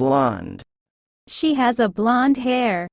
blonde. She has a blonde hair.